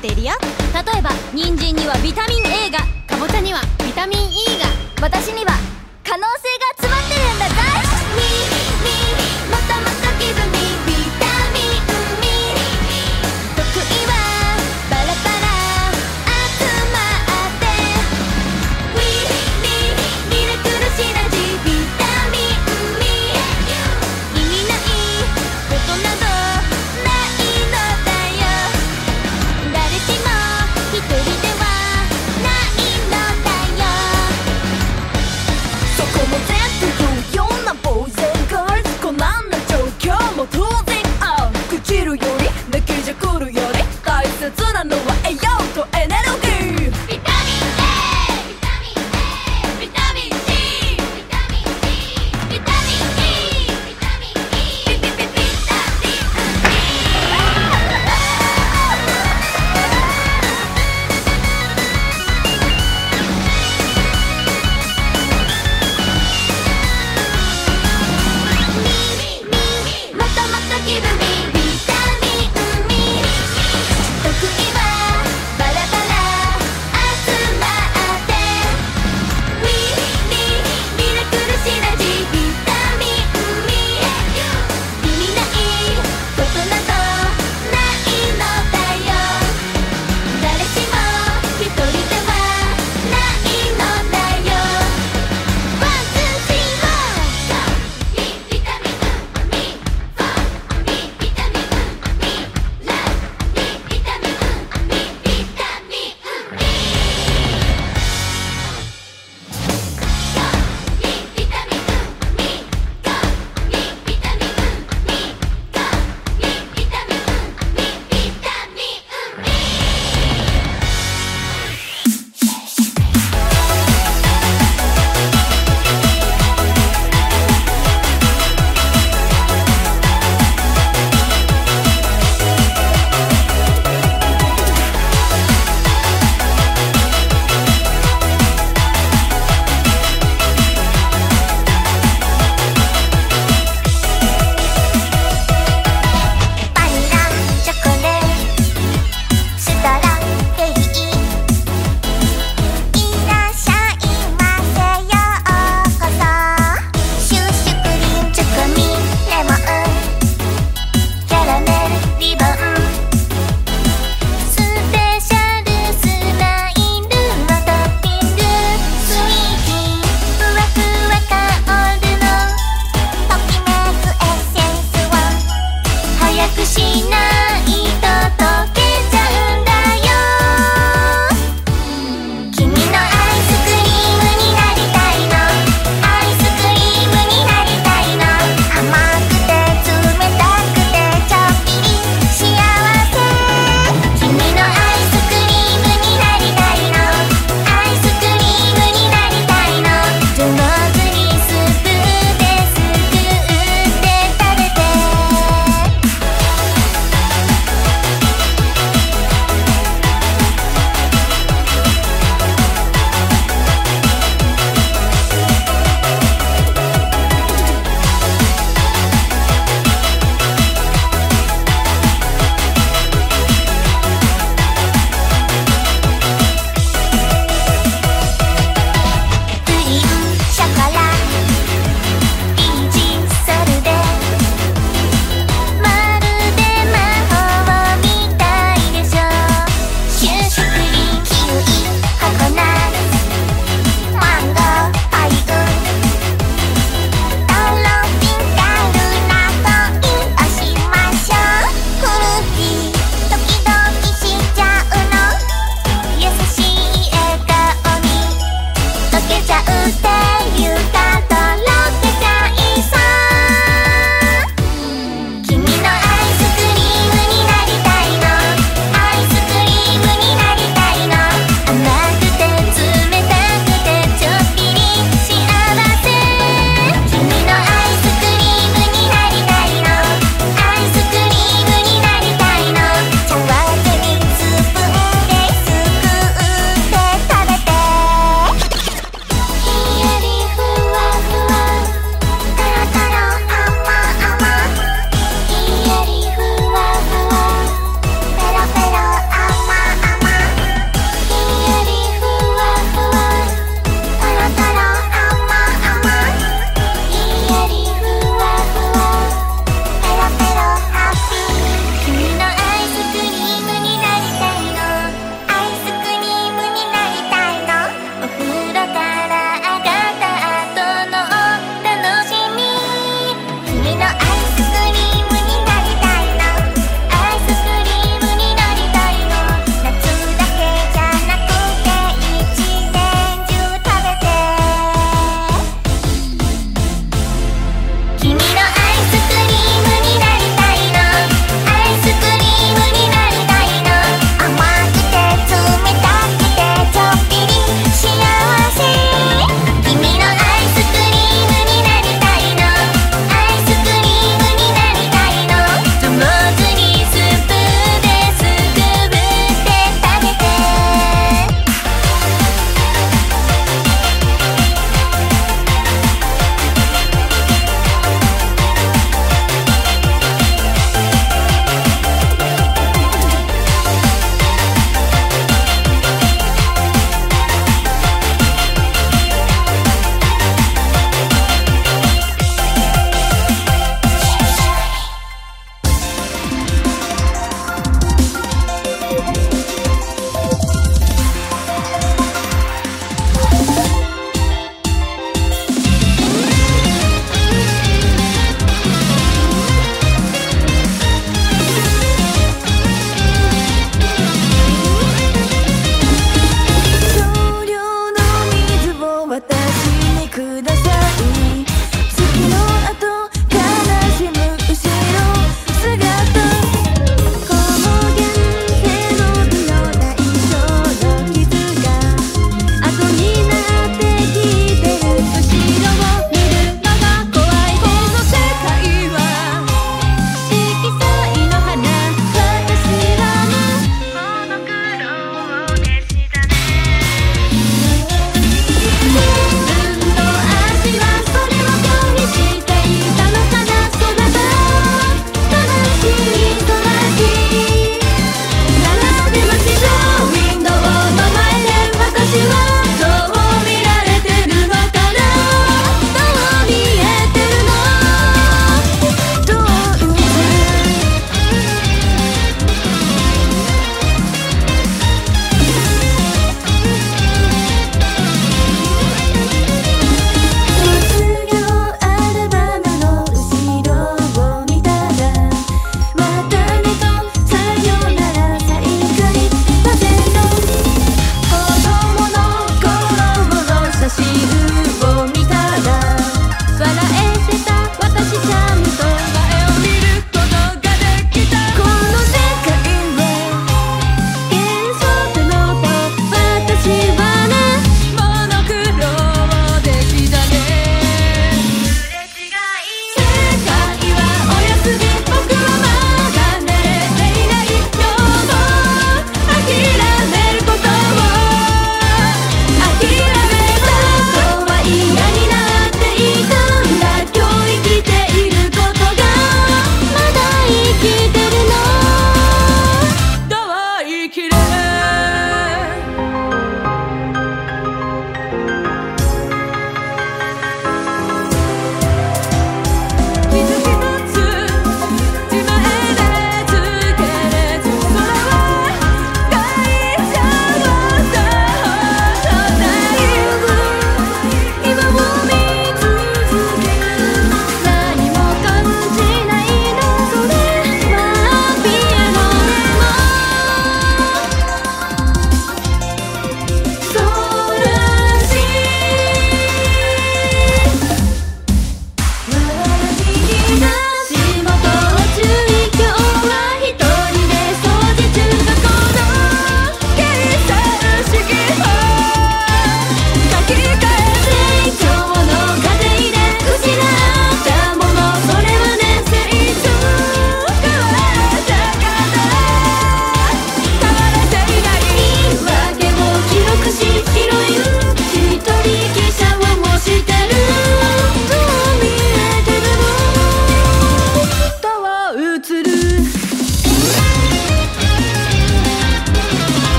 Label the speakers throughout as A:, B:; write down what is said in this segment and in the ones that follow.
A: ているよ。例えば人
B: 参にはビタミン A が
C: かぼちゃにはビタミン E が
B: 私には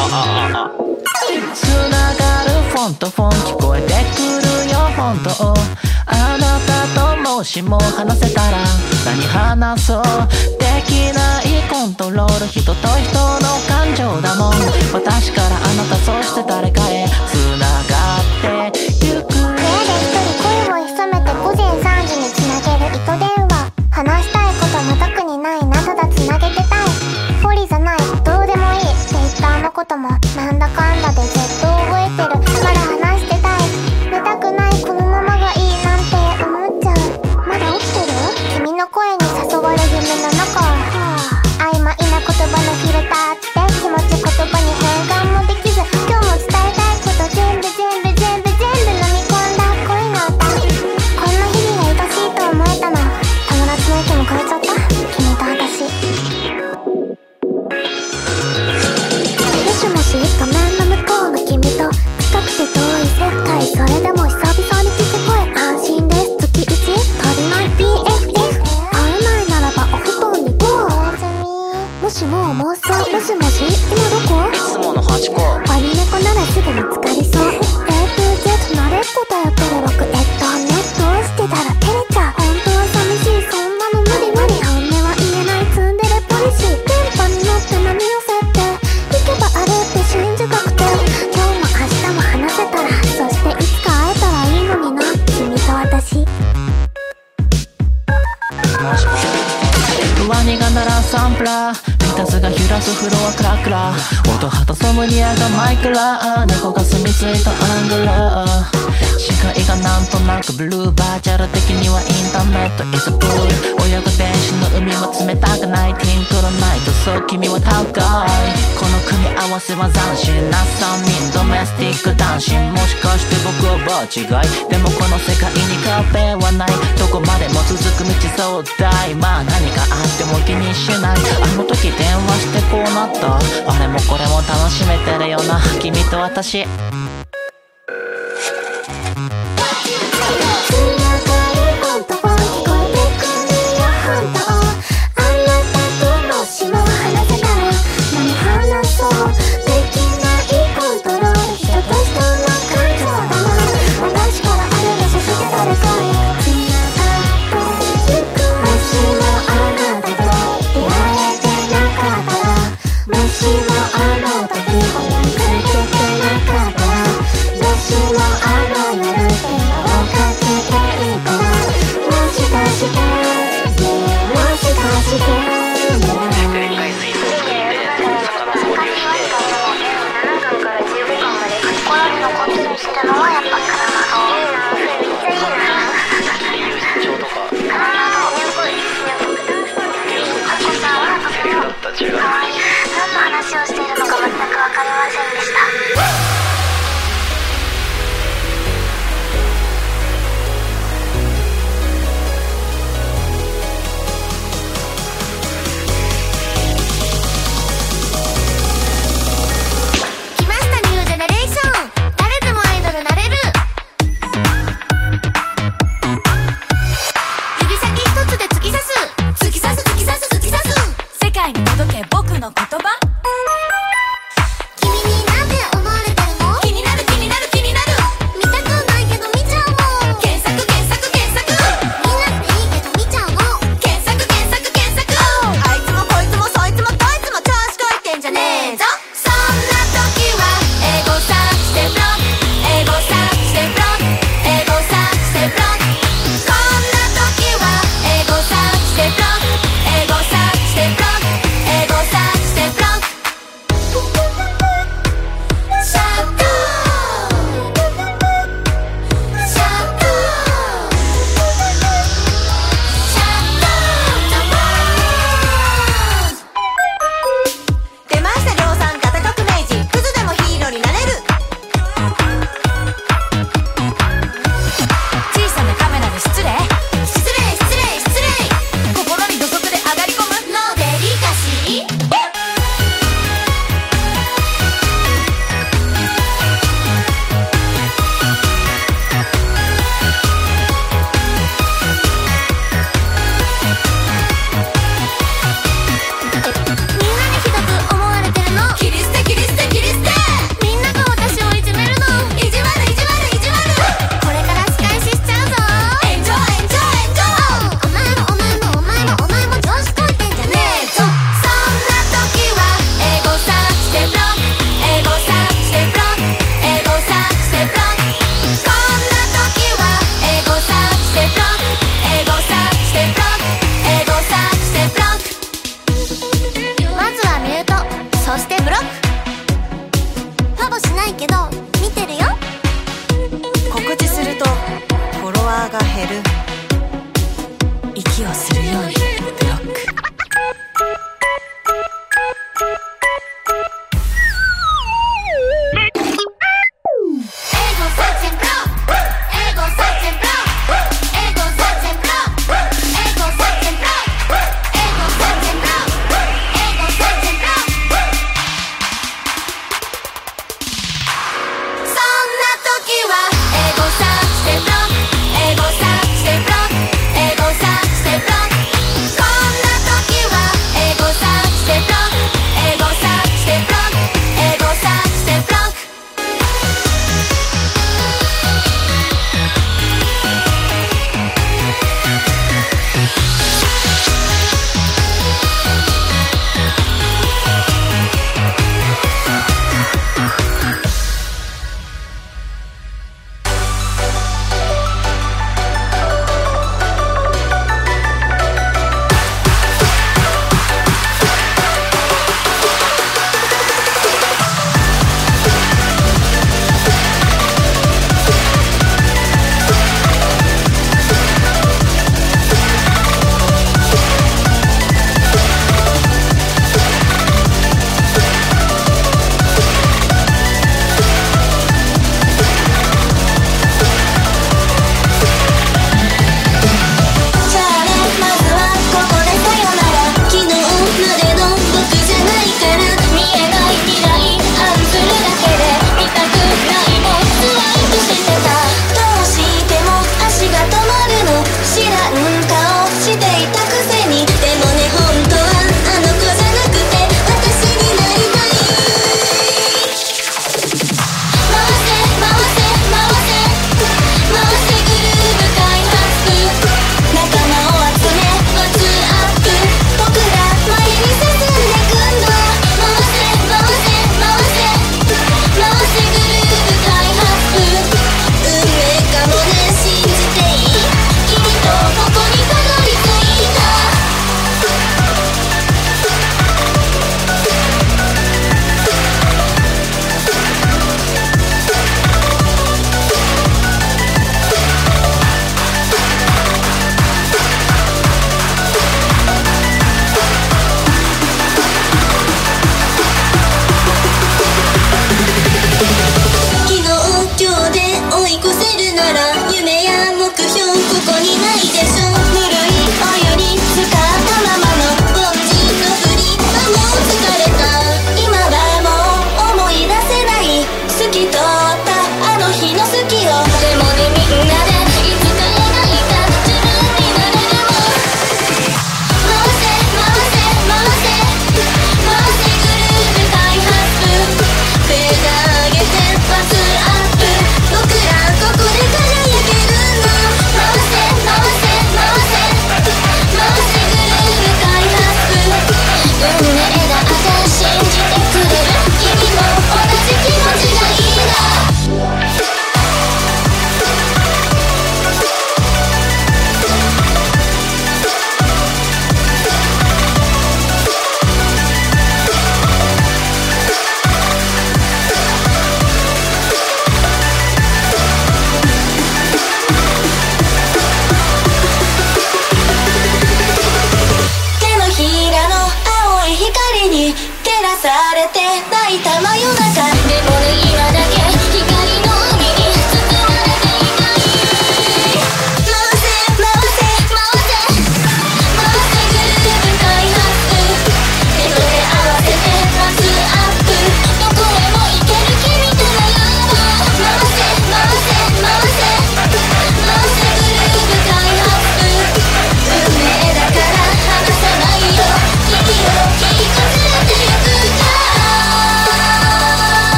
D: あ
E: あ
F: つながるフォントフォン聞こえてくるよ
D: フォン
F: トあなたと
D: もしも話せたら何話そう？できないコントロール人と人の感情だもん。
B: 私からあなた
G: そして誰か私。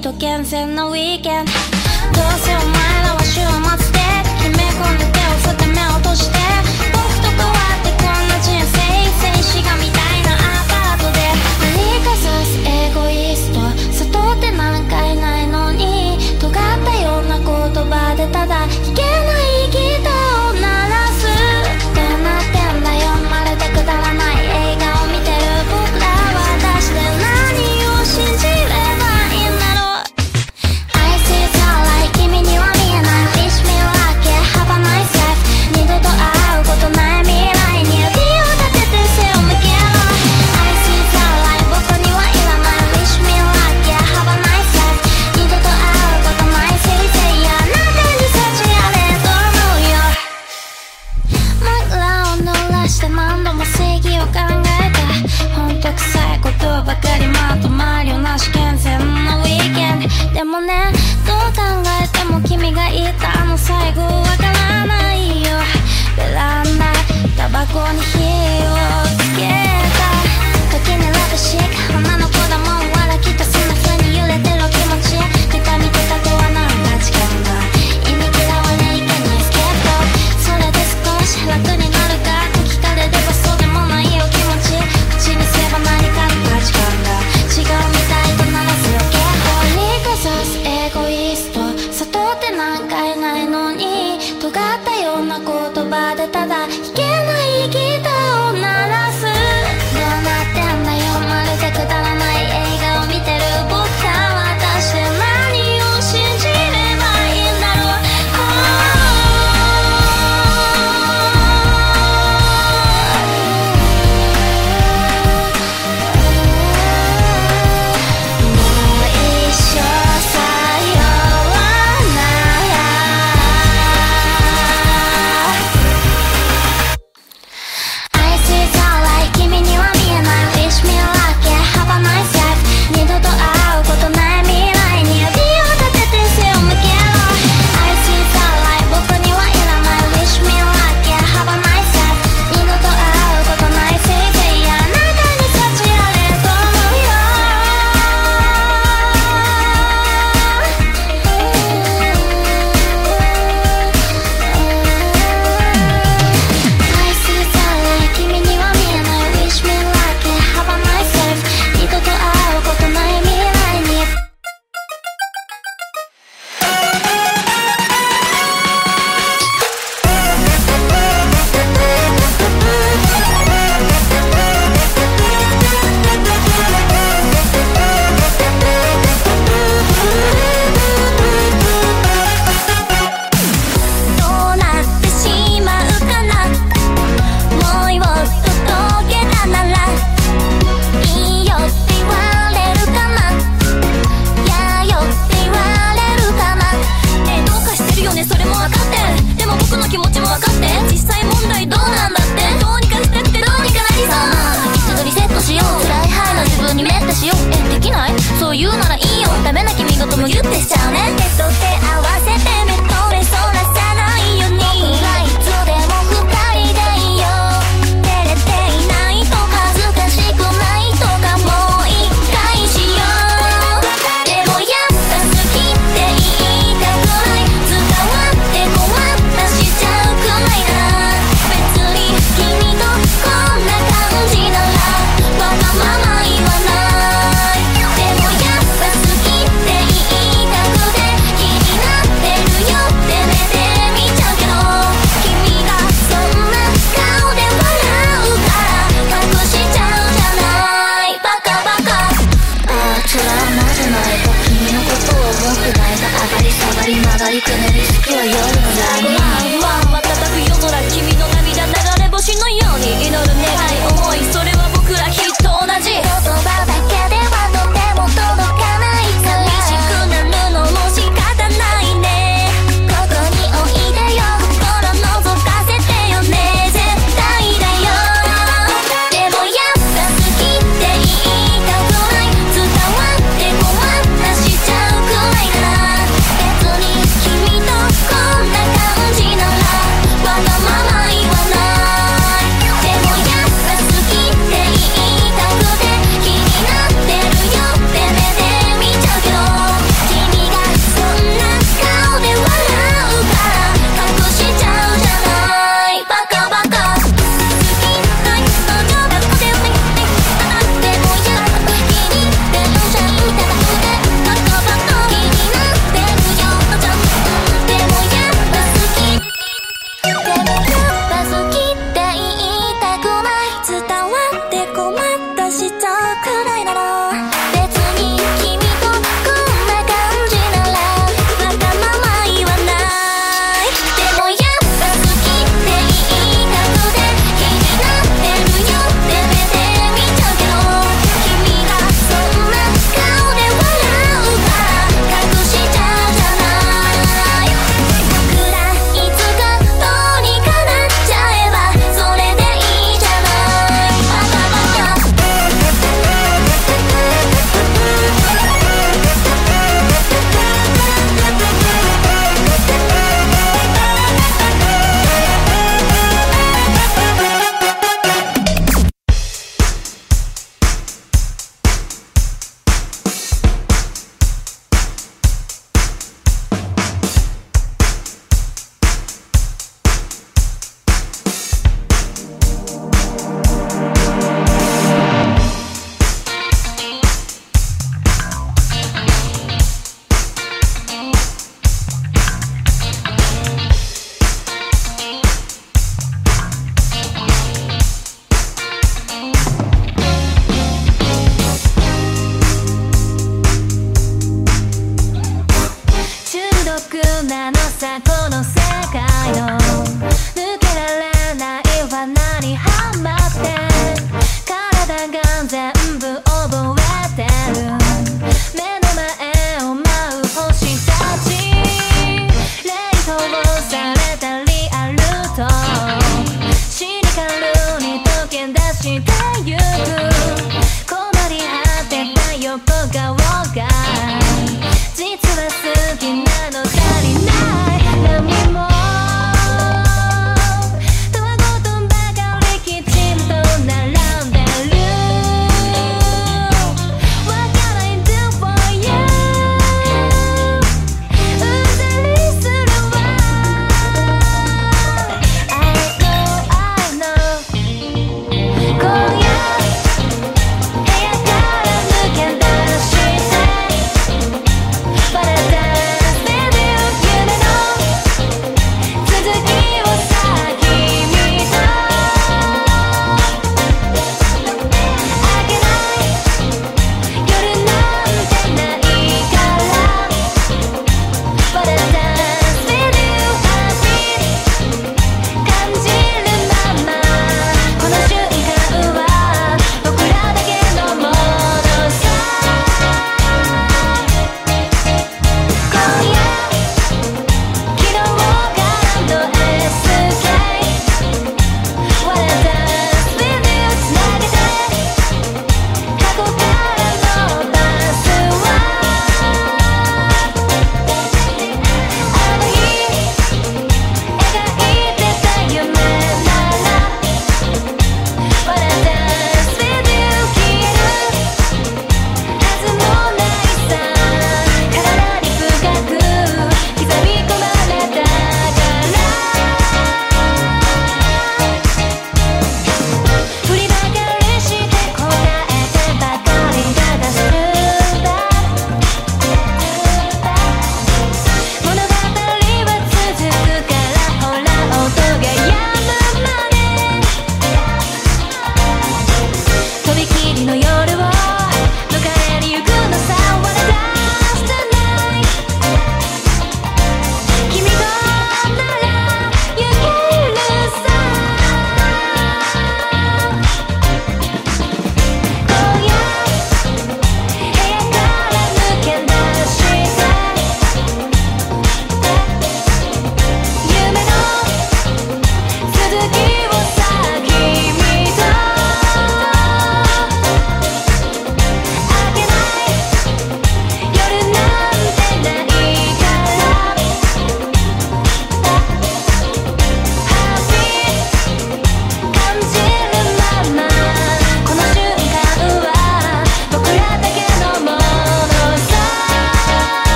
G: と厳選のウィ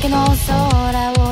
H: けの
I: 空を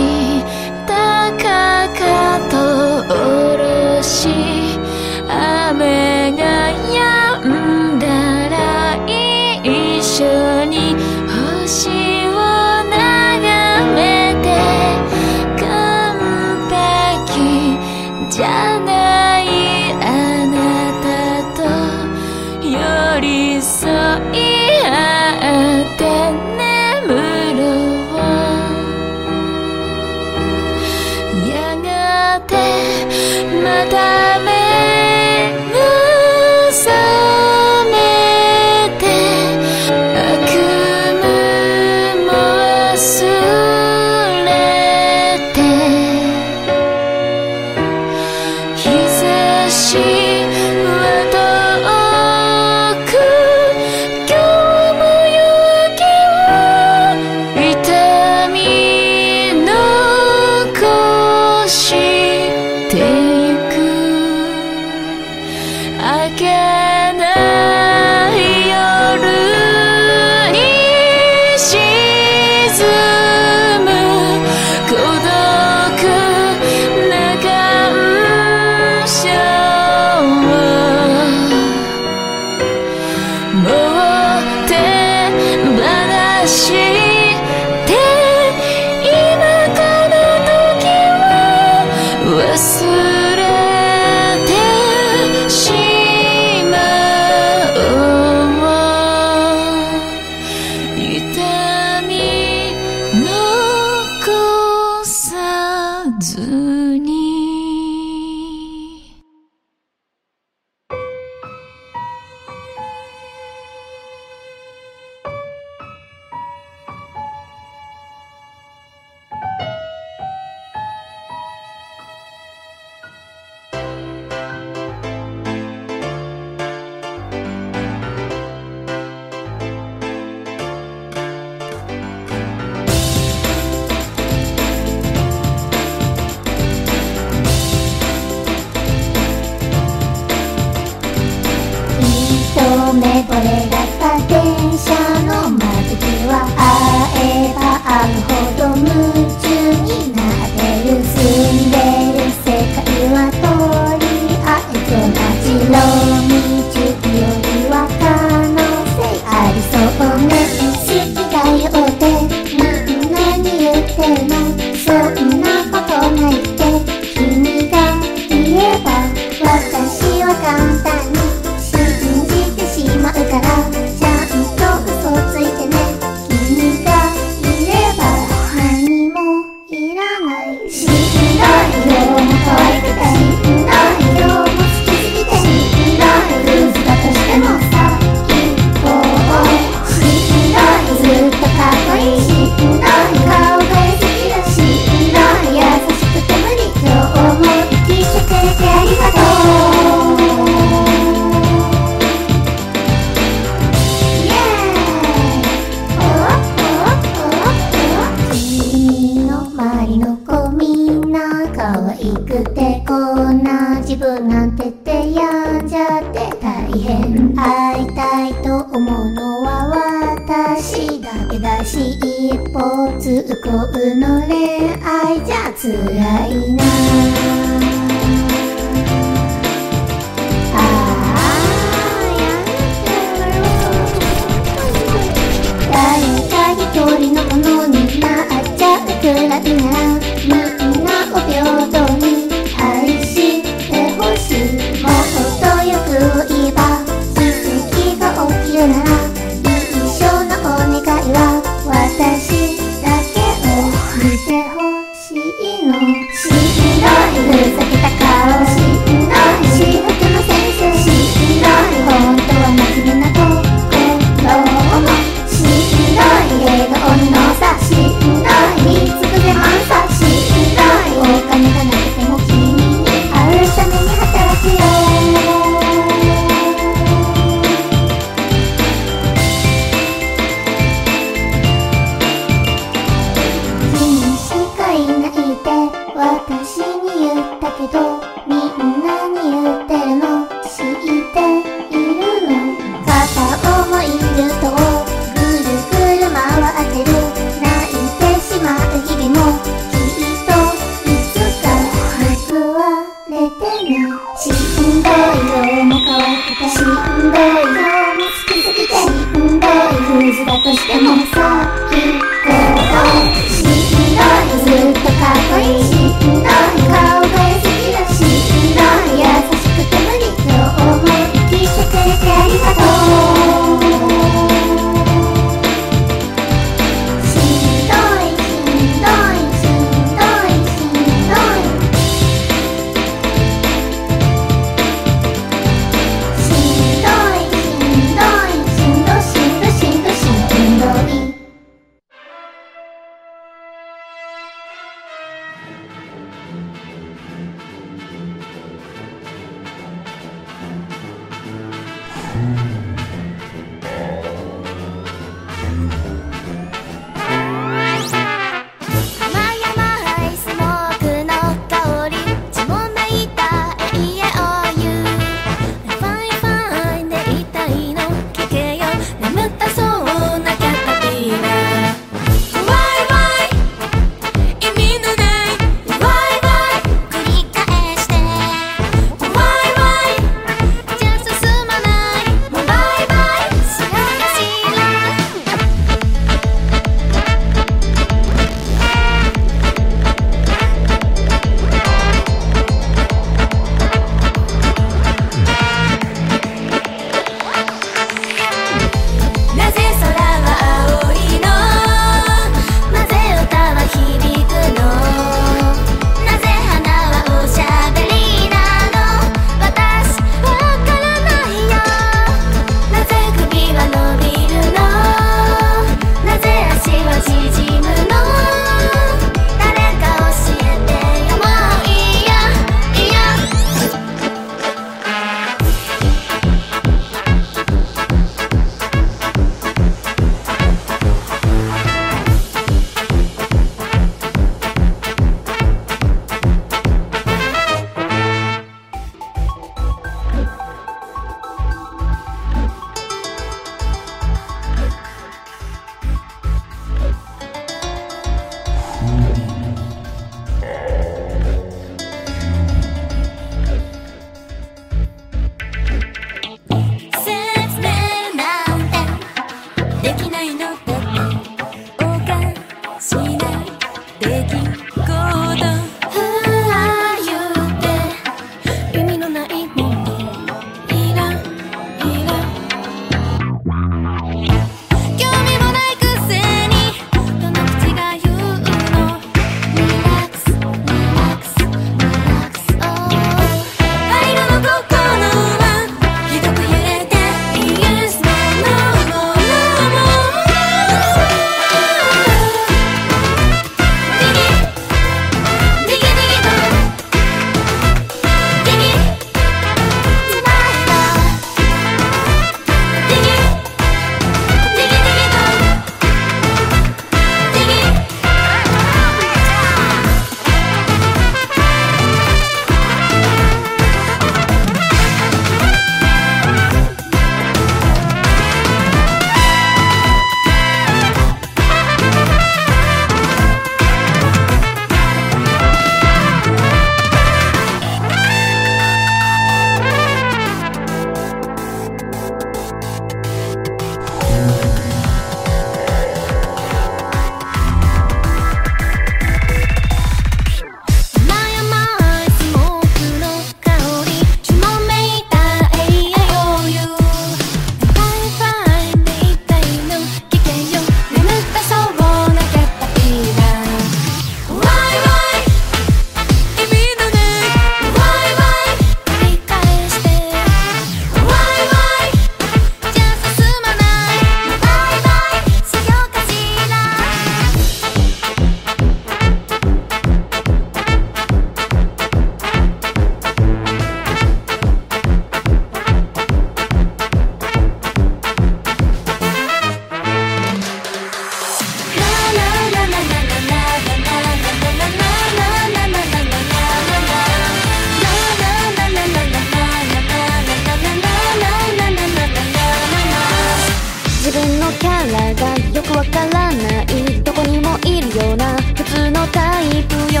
I: わからない
H: どこにもい
I: るような
B: 普通のタイプよ。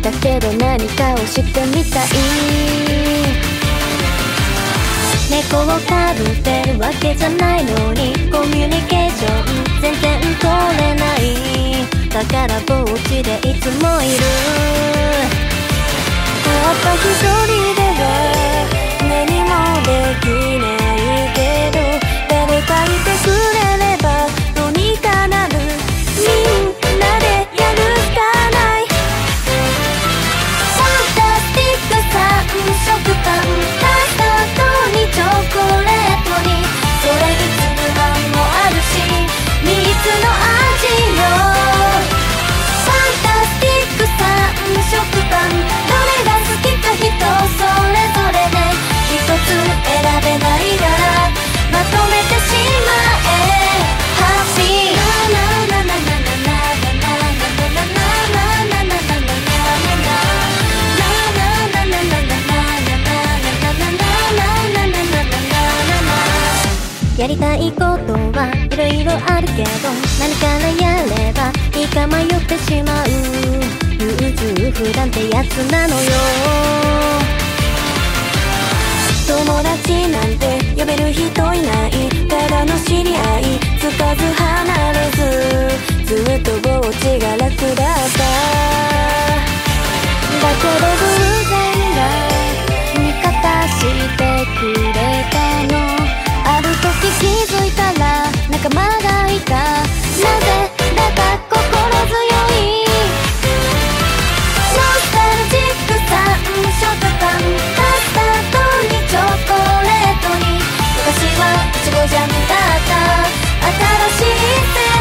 B: だけど何かをしてみたい。猫をかぶってるわけじゃないのにコミュニケーション全然取れない。だからぼっちでいつもいる。たった一人では何もできないやりたいことはいろいろあるけど何からやればいいか迷ってしまう優柔不断ってやつなのよ。友達なんて呼べる人いないただの知り合いつかず離れずずっとぼっちが楽だった。だけど偶然が味方してくれたの。時気づいたら仲間がいた。なぜだか心強い。
J: ノスタルジックさんショートパンカスタードにチョコレートに。昔はイチゴジャムだった。
I: 新しい世界